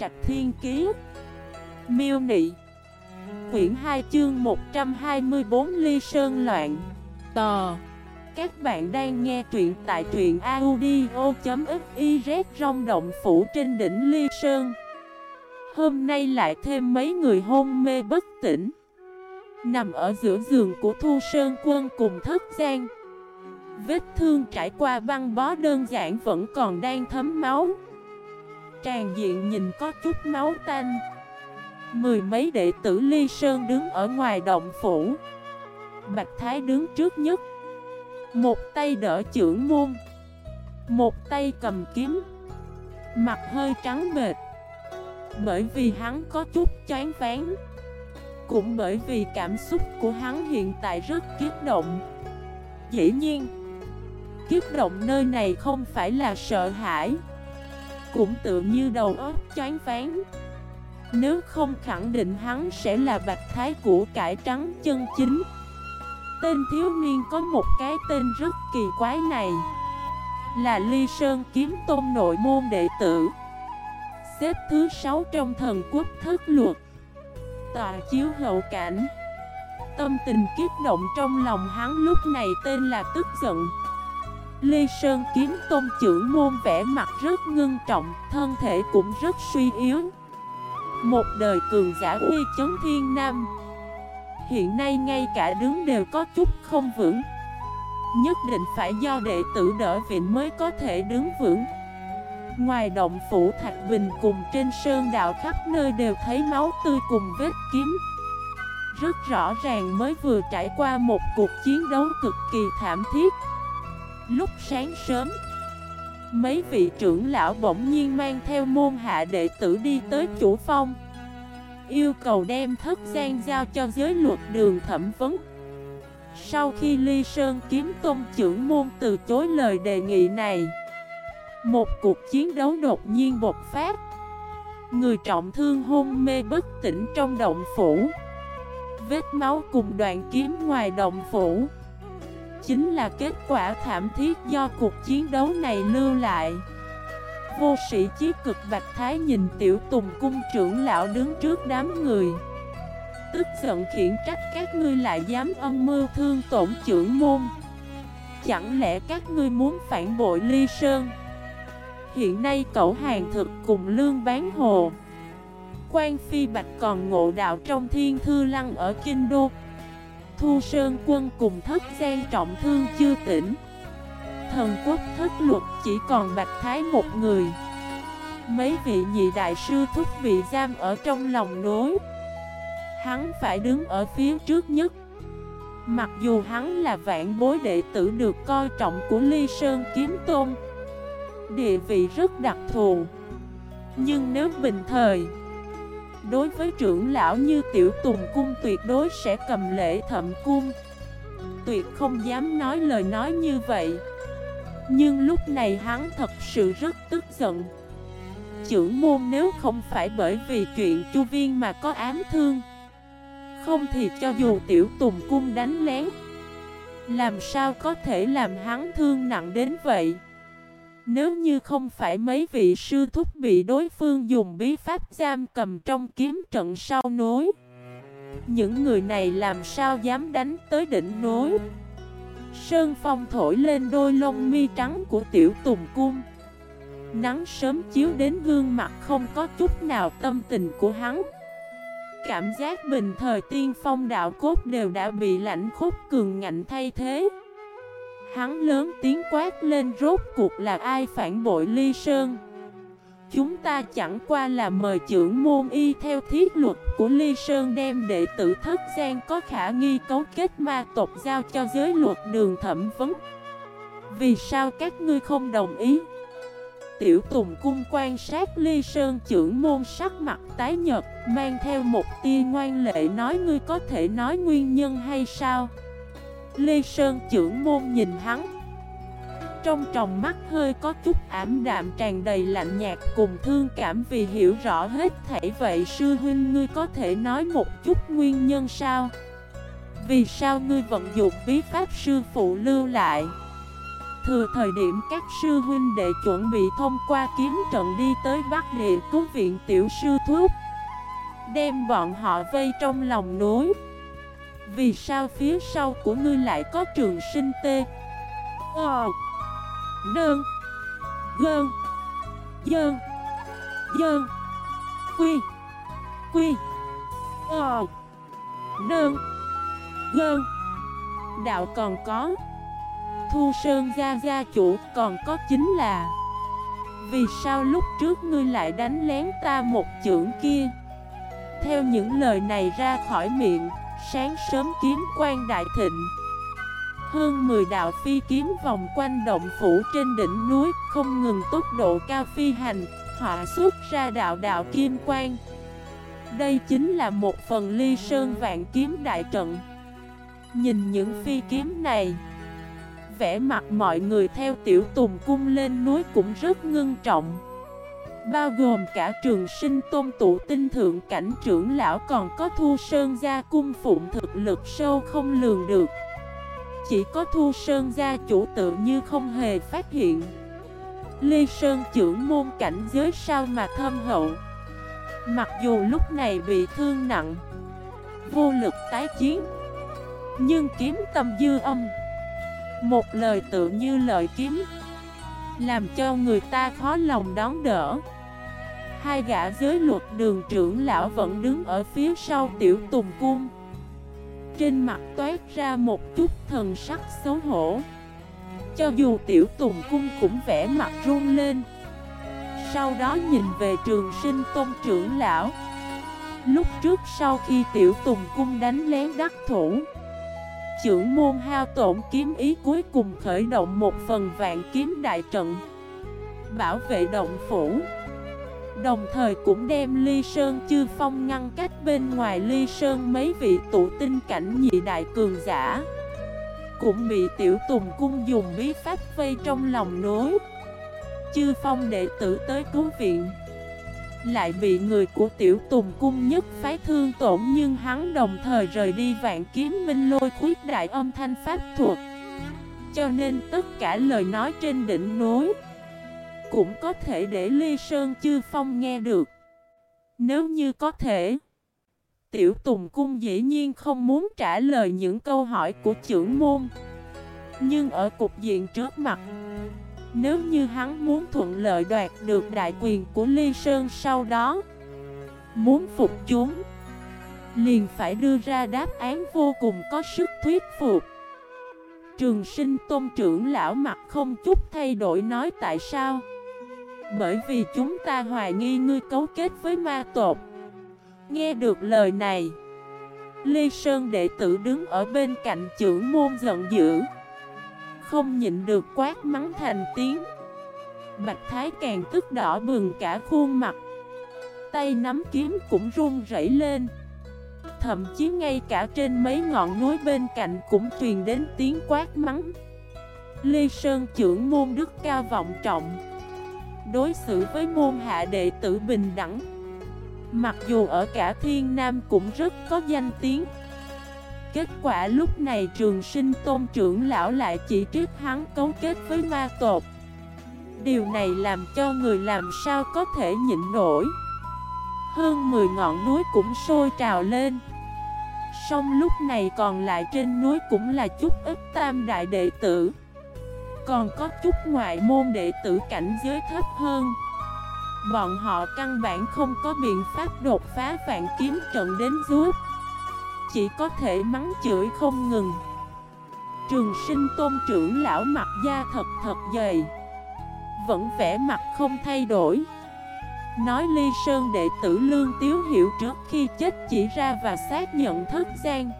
Trạch Thiên Kiế Miêu Nị. Quyển 2 chương 124 Ly Sơn Loạn. Tò. Các bạn đang nghe truyện tại truyện audio.xyz Rong động phủ trên đỉnh Ly Sơn. Hôm nay lại thêm mấy người hôn mê bất tỉnh. Nằm ở giữa giường của Thu Sơn Quân cùng Thất Giang. Vết thương trải qua băng bó đơn giản vẫn còn đang thấm máu. Tràn diện nhìn có chút máu tanh. Mười mấy đệ tử Ly Sơn đứng ở ngoài động phủ. Bạch Thái đứng trước nhất. Một tay đỡ trưởng môn. Một tay cầm kiếm. Mặt hơi trắng bệt Bởi vì hắn có chút chán ván. Cũng bởi vì cảm xúc của hắn hiện tại rất kiếp động. Dĩ nhiên Kiếp động nơi này không phải là sợ hãi. Cũng tự như đầu óc chán phán, Nếu không khẳng định hắn sẽ là bạch thái của cải trắng chân chính. Tên thiếu niên có một cái tên rất kỳ quái này. Là Ly Sơn Kiếm Tôn nội môn đệ tử. Xếp thứ 6 trong thần quốc thất luật. Tòa chiếu hậu cảnh. Tâm tình kiếp động trong lòng hắn lúc này tên là tức giận. Lê Sơn kiếm tôn trưởng môn vẻ mặt rất ngưng trọng, thân thể cũng rất suy yếu. Một đời cường giả uy chấn thiên nam. Hiện nay ngay cả đứng đều có chút không vững. Nhất định phải do đệ tử đỡ viện mới có thể đứng vững. Ngoài động phủ Thạch Bình cùng trên sơn đạo khắp nơi đều thấy máu tươi cùng vết kiếm. Rất rõ ràng mới vừa trải qua một cuộc chiến đấu cực kỳ thảm thiết. Lúc sáng sớm, Mấy vị trưởng lão bỗng nhiên mang theo môn hạ đệ tử đi tới chủ phong, Yêu cầu đem thất gian giao cho giới luật đường thẩm vấn. Sau khi Ly Sơn kiếm tôn trưởng môn từ chối lời đề nghị này, Một cuộc chiến đấu đột nhiên bộc phát. Người trọng thương hôn mê bất tỉnh trong động phủ, Vết máu cùng đoạn kiếm ngoài động phủ chính là kết quả thảm thiết do cuộc chiến đấu này lưu lại. Vô sĩ chí cực Bạch Thái nhìn tiểu tùng cung trưởng lão đứng trước đám người. Tức giận khiển trách các ngươi lại dám âm mưu thương tổn trưởng môn. Chẳng lẽ các ngươi muốn phản bội ly sơn? Hiện nay cậu hàng thực cùng lương bán hồ. Quan Phi Bạch còn ngộ đạo trong thiên thư lăng ở Kinh Đô. Thu Sơn quân cùng thất gian trọng thương chưa tỉnh. Thần quốc thất luật chỉ còn Bạch Thái một người. Mấy vị nhị đại sư thúc bị giam ở trong lòng nối. Hắn phải đứng ở phía trước nhất. Mặc dù hắn là vạn bối đệ tử được coi trọng của Ly Sơn Kiếm Tôn, Địa vị rất đặc thù. Nhưng nếu bình thời Đối với trưởng lão như tiểu tùng cung tuyệt đối sẽ cầm lễ thậm cung. Tuyệt không dám nói lời nói như vậy. Nhưng lúc này hắn thật sự rất tức giận. Trưởng môn nếu không phải bởi vì chuyện chu viên mà có ám thương, Không thì cho dù tiểu tùng cung đánh lén, Làm sao có thể làm hắn thương nặng đến vậy? Nếu như không phải mấy vị sư thúc bị đối phương dùng bí pháp giam cầm trong kiếm trận sau nối? Những người này làm sao dám đánh tới đỉnh nối? Sơn phong thổi lên đôi lông mi trắng của tiểu tùng cung. Nắng sớm chiếu đến gương mặt không có chút nào tâm tình của hắn. Cảm giác bình thời tiên phong đạo cốt đều đã bị lạnh khốc cường ngạnh thay thế. Hắn lớn tiếng quát lên, rốt cuộc là ai phản bội ly sơn Chúng ta chẳng qua là mời trưởng môn y theo thiết luật của ly sơn đem đệ tử thất gian có khả nghi cấu kết ma tộc giao cho giới luật đường thẩm vấn Vì sao các ngươi không đồng ý? Tiểu Tùng Cung quan sát ly sơn trưởng môn sắc mặt tái nhật Mang theo một tia ngoan lệ nói, ngươi có thể nói nguyên nhân hay sao? Lê Sơn trưởng môn nhìn hắn Trong tròng mắt hơi có chút ảm đạm tràn đầy lạnh nhạt cùng thương cảm vì hiểu rõ hết thảy vậy sư huynh ngươi có thể nói một chút nguyên nhân sao? Vì sao ngươi vận dụng bí pháp sư phụ lưu lại? Thừa thời điểm các sư huynh đệ chuẩn bị thông qua kiếm trận đi tới Bắc Địa cứu viện tiểu sư thuốc Đem bọn họ vây trong lòng núi vì sao phía sau của ngươi lại có trường sinh tê? Ờ. Đơn Gơn. Dơn. Dơn. Quy. Quy. Ờ. Đơn Gơn. Đạo còn có. Thu Sơn gia gia chủ còn có chính là Vì sao lúc trước ngươi lại đánh lén ta một chưởng kia? Theo những lời này ra khỏi miệng Sáng sớm kiếm quan đại thịnh. Hơn 10 đạo phi kiếm vòng quanh động phủ trên đỉnh núi, Không ngừng tốc độ cao phi hành, Họa xuất ra đạo đạo kim quang. Đây chính là một phần ly sơn vạn kiếm đại trận. Nhìn những phi kiếm này, vẻ mặt mọi người theo tiểu tùng cung lên núi cũng rất ngưng trọng. Bao gồm cả trường sinh tôn tụ tinh thượng cảnh trưởng lão còn có thu sơn gia cung phụng thực lực sâu không lường được. Chỉ có thu sơn gia chủ tự như không hề phát hiện. Ly Sơn trưởng môn cảnh giới sao mà thâm hậu? Mặc dù lúc này bị thương nặng, Vô lực tái chiến, Nhưng kiếm tâm dư âm. Một lời tự như lời kiếm, Làm cho người ta khó lòng đón đỡ. Hai gã giới luật đường trưởng lão vẫn đứng ở phía sau tiểu tùng cung. Trên mặt toát ra một chút thần sắc xấu hổ. Cho dù tiểu tùng cung cũng vẽ mặt run lên. Sau đó nhìn về trường sinh tôn trưởng lão. Lúc trước sau khi tiểu tùng cung đánh lén đắc thủ, trưởng môn hao tổn kiếm ý cuối cùng khởi động một phần vạn kiếm đại trận, Bảo vệ động phủ. Đồng thời cũng đem ly sơn chư phong ngăn cách bên ngoài ly sơn mấy vị tụ tinh cảnh nhị đại cường giả. Cũng bị tiểu tùng cung dùng bí pháp vây trong lòng nối. Chư phong đệ tử tới cứu viện. Lại bị người của tiểu tùng cung nhất phái thương tổn nhưng hắn đồng thời rời đi vạn kiếm minh lôi khuyết đại âm thanh pháp thuật. Cho nên tất cả lời nói trên đỉnh núi cũng có thể để ly sơn chư phong nghe được. Nếu như có thể, Tiểu Tùng Cung dĩ nhiên không muốn trả lời những câu hỏi của trưởng môn. Nhưng ở cục diện trước mặt, nếu như hắn muốn thuận lợi đoạt được đại quyền của Ly Sơn sau đó, Muốn phục chúng, Liền phải đưa ra đáp án vô cùng có sức thuyết phục. Trường sinh tôn trưởng lão mặt không chút thay đổi nói tại sao? Bởi vì chúng ta hoài nghi ngươi cấu kết với ma tột Nghe được lời này, Ly Sơn đệ tử đứng ở bên cạnh trưởng môn giận dữ. Không nhịn được quát mắng thành tiếng. Bạch Thái càng tức đỏ bừng cả khuôn mặt. Tay nắm kiếm cũng run rẩy lên. Thậm chí ngay cả trên mấy ngọn núi bên cạnh cũng truyền đến tiếng quát mắng. Lê Sơn trưởng môn đức cao vọng trọng. Đối xử với môn hạ đệ tử bình đẳng. Mặc dù ở cả thiên nam cũng rất có danh tiếng. Kết quả lúc này trường sinh tôn trưởng lão lại chỉ trích hắn cấu kết với ma tột Điều này làm cho người làm sao có thể nhịn nổi. Hơn 10 ngọn núi cũng sôi trào lên. Song lúc này còn lại trên núi cũng là chút ít tam đại đệ tử. Còn có chút ngoại môn đệ tử cảnh giới thấp hơn. Bọn họ căn bản không có biện pháp đột phá vạn kiếm trận đến giúp. Chỉ có thể mắng chửi không ngừng. Trường sinh tôn trưởng lão mặt da thật thật dày. Vẫn vẻ mặt không thay đổi. Nói ly sơn đệ tử lương tiếu hiểu trước khi chết chỉ ra và xác nhận thất gian.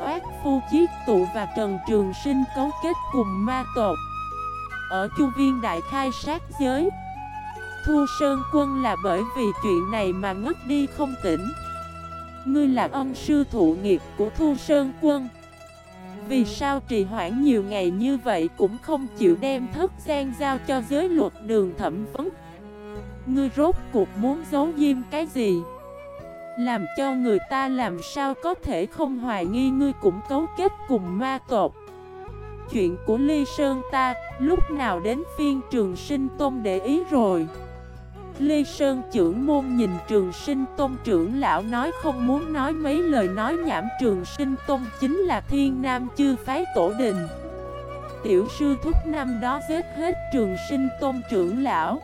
Oát phu chiết tụ và Trần Trường Sinh cấu kết cùng ma tộc. Ở chu viên đại khai sát giới, Thu Sơn Quân là bởi vì chuyện này mà ngất đi không tỉnh. Ngươi là ân sư thụ nghiệp của Thu Sơn Quân. Vì sao trì hoãn nhiều ngày như vậy cũng không chịu đem thất gian giao cho giới luật đường thẩm vấn? Ngươi rốt cuộc muốn giấu diêm cái gì? Làm cho người ta làm sao có thể không hoài nghi ngươi cũng cấu kết cùng ma tộc. chuyện của Ly Sơn ta, Lúc nào đến phiên trường sinh tôn để ý rồi? Ly Sơn trưởng môn nhìn trường sinh tôn trưởng lão nói không muốn nói mấy lời nói nhảm. Trường sinh tôn chính là thiên nam chư phái tổ đình. Tiểu sư thúc năm đó giết hết trường sinh tôn trưởng lão.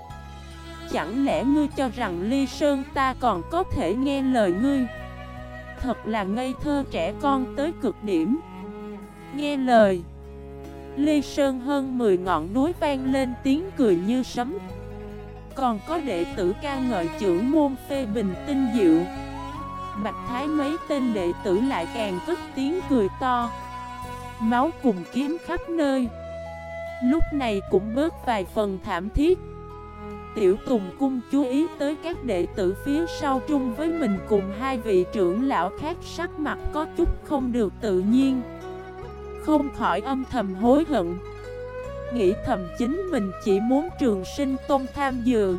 Chẳng lẽ ngươi cho rằng Ly Sơn ta còn có thể nghe lời ngươi? Thật là ngây thơ trẻ con tới cực điểm. Nghe lời. Ly Sơn hơn 10 ngọn núi vang lên tiếng cười như sấm. Còn có đệ tử ca ngợi trưởng môn phê bình tinh diệu. Bạch Thái mấy tên đệ tử lại càng cất tiếng cười to. Máu cùng kiếm khắp nơi. Lúc này cũng bớt vài phần thảm thiết. Tiểu Tùng Cung chú ý tới các đệ tử phía sau chung với mình cùng hai vị trưởng lão khác sắc mặt có chút không được tự nhiên. Không khỏi âm thầm hối hận. Nghĩ thầm chính mình chỉ muốn trường sinh tôn tham dự.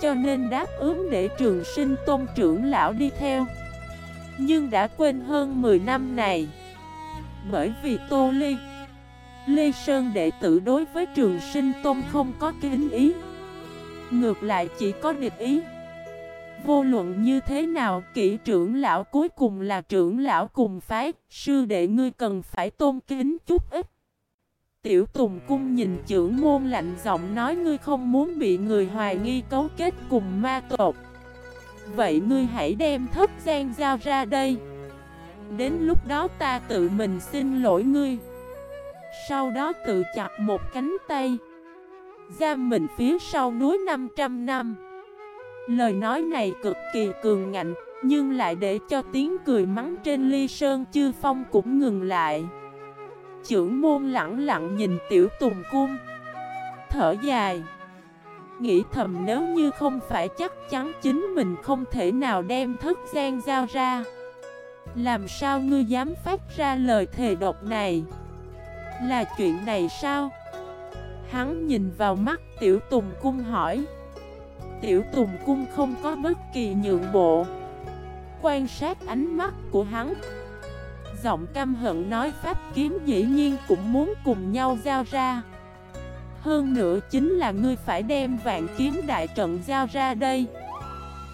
Cho nên đáp ứng để trường sinh tôn trưởng lão đi theo. Nhưng đã quên hơn 10 năm này. Bởi vì Tô Ly, Lê Sơn đệ tử đối với trường sinh tôn không có kính ý. Ngược lại chỉ có địch ý. Vô luận như thế nào, kỹ trưởng lão cuối cùng là trưởng lão cùng phái. Sư đệ ngươi cần phải tôn kính chút ít. Tiểu Tùng Cung nhìn trưởng môn lạnh giọng nói, ngươi không muốn bị người hoài nghi cấu kết cùng ma tột Vậy ngươi hãy đem thất gian giao ra đây. Đến lúc đó ta tự mình xin lỗi ngươi. Sau đó tự chặt một cánh tay. Giam mình phía sau núi 500 năm. Lời nói này cực kỳ cường ngạnh, Nhưng lại để cho tiếng cười mắng trên ly sơn chư phong cũng ngừng lại. Chưởng môn lặng lặng nhìn tiểu tùng cung. Thở dài. Nghĩ thầm nếu như không phải chắc chắn chính mình không thể nào đem thức gian giao ra. Làm sao ngươi dám phát ra lời thề độc này? Là chuyện này sao? Hắn nhìn vào mắt Tiểu Tùng Cung hỏi. Tiểu Tùng Cung không có bất kỳ nhượng bộ. Quan sát ánh mắt của hắn. Giọng căm hận nói pháp kiếm dĩ nhiên cũng muốn cùng nhau giao ra. Hơn nữa chính là ngươi phải đem vạn kiếm đại trận giao ra đây.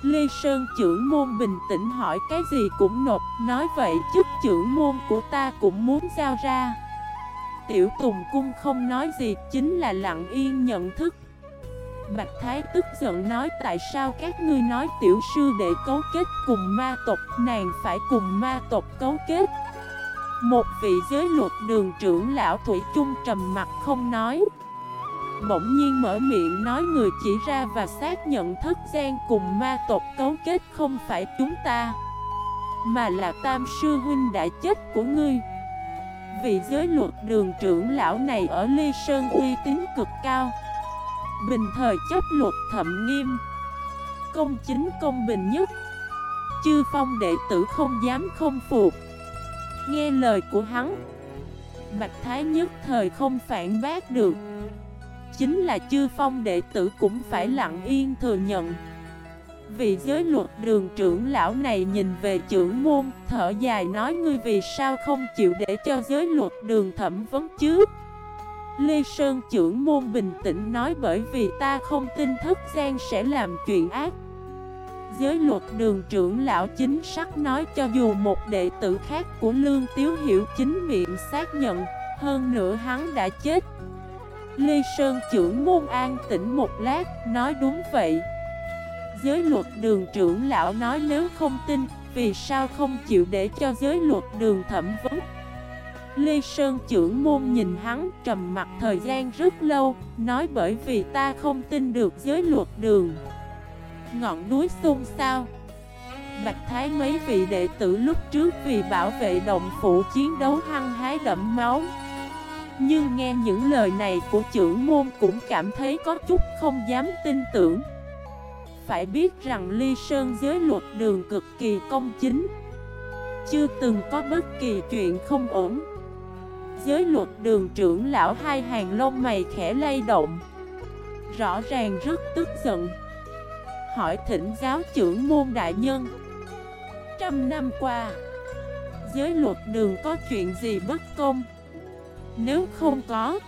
Lê Sơn trưởng môn bình tĩnh hỏi cái gì cũng nộp, Nói vậy chức trưởng môn của ta cũng muốn giao ra. Tiểu Tùng Cung không nói gì, chính là lặng yên nhận thức. Bạch Thái tức giận nói, tại sao các ngươi nói tiểu sư đệ cấu kết cùng ma tộc, Nàng phải cùng ma tộc cấu kết? Một vị giới luật đường trưởng lão Thủy chung trầm mặt không nói. Bỗng nhiên mở miệng nói, người chỉ ra và xác nhận thức gian cùng ma tộc cấu kết không phải chúng ta, Mà là tam sư huynh đã chết của ngươi vị giới luật, đường trưởng lão này ở Ly Sơn uy tín cực cao. Bình thời chấp luật thậm nghiêm. Công chính công bình nhất. Chư phong đệ tử không dám không phục. Nghe lời của hắn, Bạch Thái nhất thời không phản bác được. Chính là chư phong đệ tử cũng phải lặng yên thừa nhận. Vị giới luật, đường trưởng lão này nhìn về trưởng môn, Thở dài nói ngươi vì sao không chịu để cho giới luật đường thẩm vấn chứ? Lê Sơn trưởng môn bình tĩnh nói bởi vì ta không tin thức gian sẽ làm chuyện ác. Giới luật đường trưởng lão chính xác nói cho dù một đệ tử khác của Lương Tiếu Hiểu chính miệng xác nhận, Hơn nữa hắn đã chết. Lê Sơn trưởng môn an tĩnh một lát, nói đúng vậy giới luật đường trưởng lão nói nếu không tin, Vì sao không chịu để cho giới luật đường thẩm vấn? Lê Sơn trưởng môn nhìn hắn trầm mặt thời gian rất lâu, Nói bởi vì ta không tin được giới luật đường. Ngọn núi xung sao Bạch Thái mấy vị đệ tử lúc trước vì bảo vệ động phủ chiến đấu hăng hái đẫm máu. Nhưng nghe những lời này của trưởng môn cũng cảm thấy có chút không dám tin tưởng phải biết rằng ly sơn giới luật đường cực kỳ công chính. Chưa từng có bất kỳ chuyện không ổn. Giới luật đường trưởng lão hai hàng lông mày khẽ lay động. Rõ ràng rất tức giận. Hỏi thỉnh giáo trưởng môn đại nhân. Trăm năm qua, Giới luật đường có chuyện gì bất công? Nếu không có,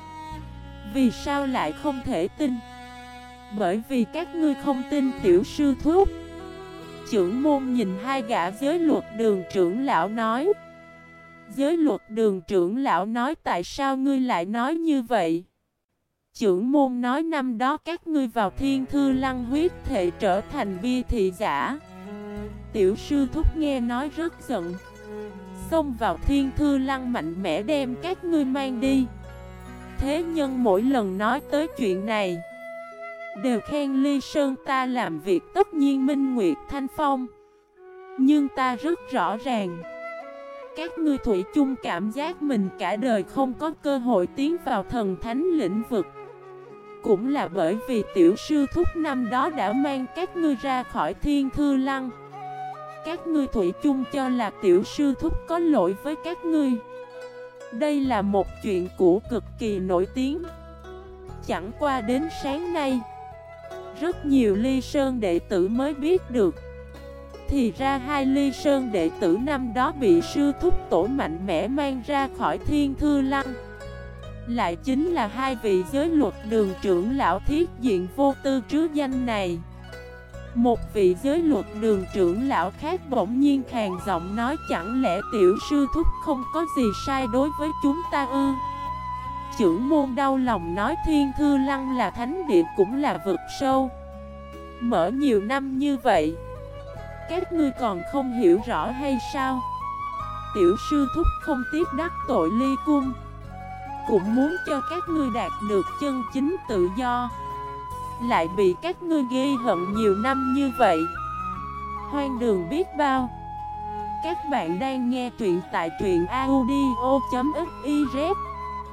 Vì sao lại không thể tin? Bởi vì các ngươi không tin tiểu sư thúc. Trưởng môn nhìn hai gã giới luật đường trưởng lão nói. Giới luật đường trưởng lão nói tại sao ngươi lại nói như vậy? Trưởng môn nói năm đó các ngươi vào thiên thư lăng huyết thể trở thành vi thị giả. Tiểu sư thúc nghe nói rất giận. Xông vào thiên thư lăng mạnh mẽ đem các ngươi mang đi. Thế nhân mỗi lần nói tới chuyện này Đều khen ly sơn ta làm việc tất nhiên minh nguyệt thanh phong. Nhưng ta rất rõ ràng, Các ngươi thủy chung cảm giác mình cả đời không có cơ hội tiến vào thần thánh lĩnh vực. Cũng là bởi vì tiểu sư thúc năm đó đã mang các ngươi ra khỏi thiên thư lăng. Các ngươi thủy chung cho là tiểu sư thúc có lỗi với các ngươi. Đây là một chuyện cũ cực kỳ nổi tiếng. Chẳng qua đến sáng nay rất nhiều ly sơn đệ tử mới biết được. Thì ra hai ly sơn đệ tử năm đó bị sư thúc tổ mạnh mẽ mang ra khỏi thiên thư lăng. Lại chính là hai vị giới luật đường trưởng lão thiết diện vô tư trứ danh này. Một vị giới luật đường trưởng lão khác bỗng nhiên khàn giọng nói, chẳng lẽ tiểu sư thúc không có gì sai đối với chúng ta ư? Chữ môn đau lòng nói thiên thư lăng là thánh địa cũng là vực sâu. Mở nhiều năm như vậy, Các ngươi còn không hiểu rõ hay sao? Tiểu sư thúc không tiếp đắc tội ly cung, Cũng muốn cho các ngươi đạt được chân chính tự do. Lại bị các ngươi ghi hận nhiều năm như vậy. Hoang đường biết bao. Các bạn đang nghe truyện tại truyện audio.fif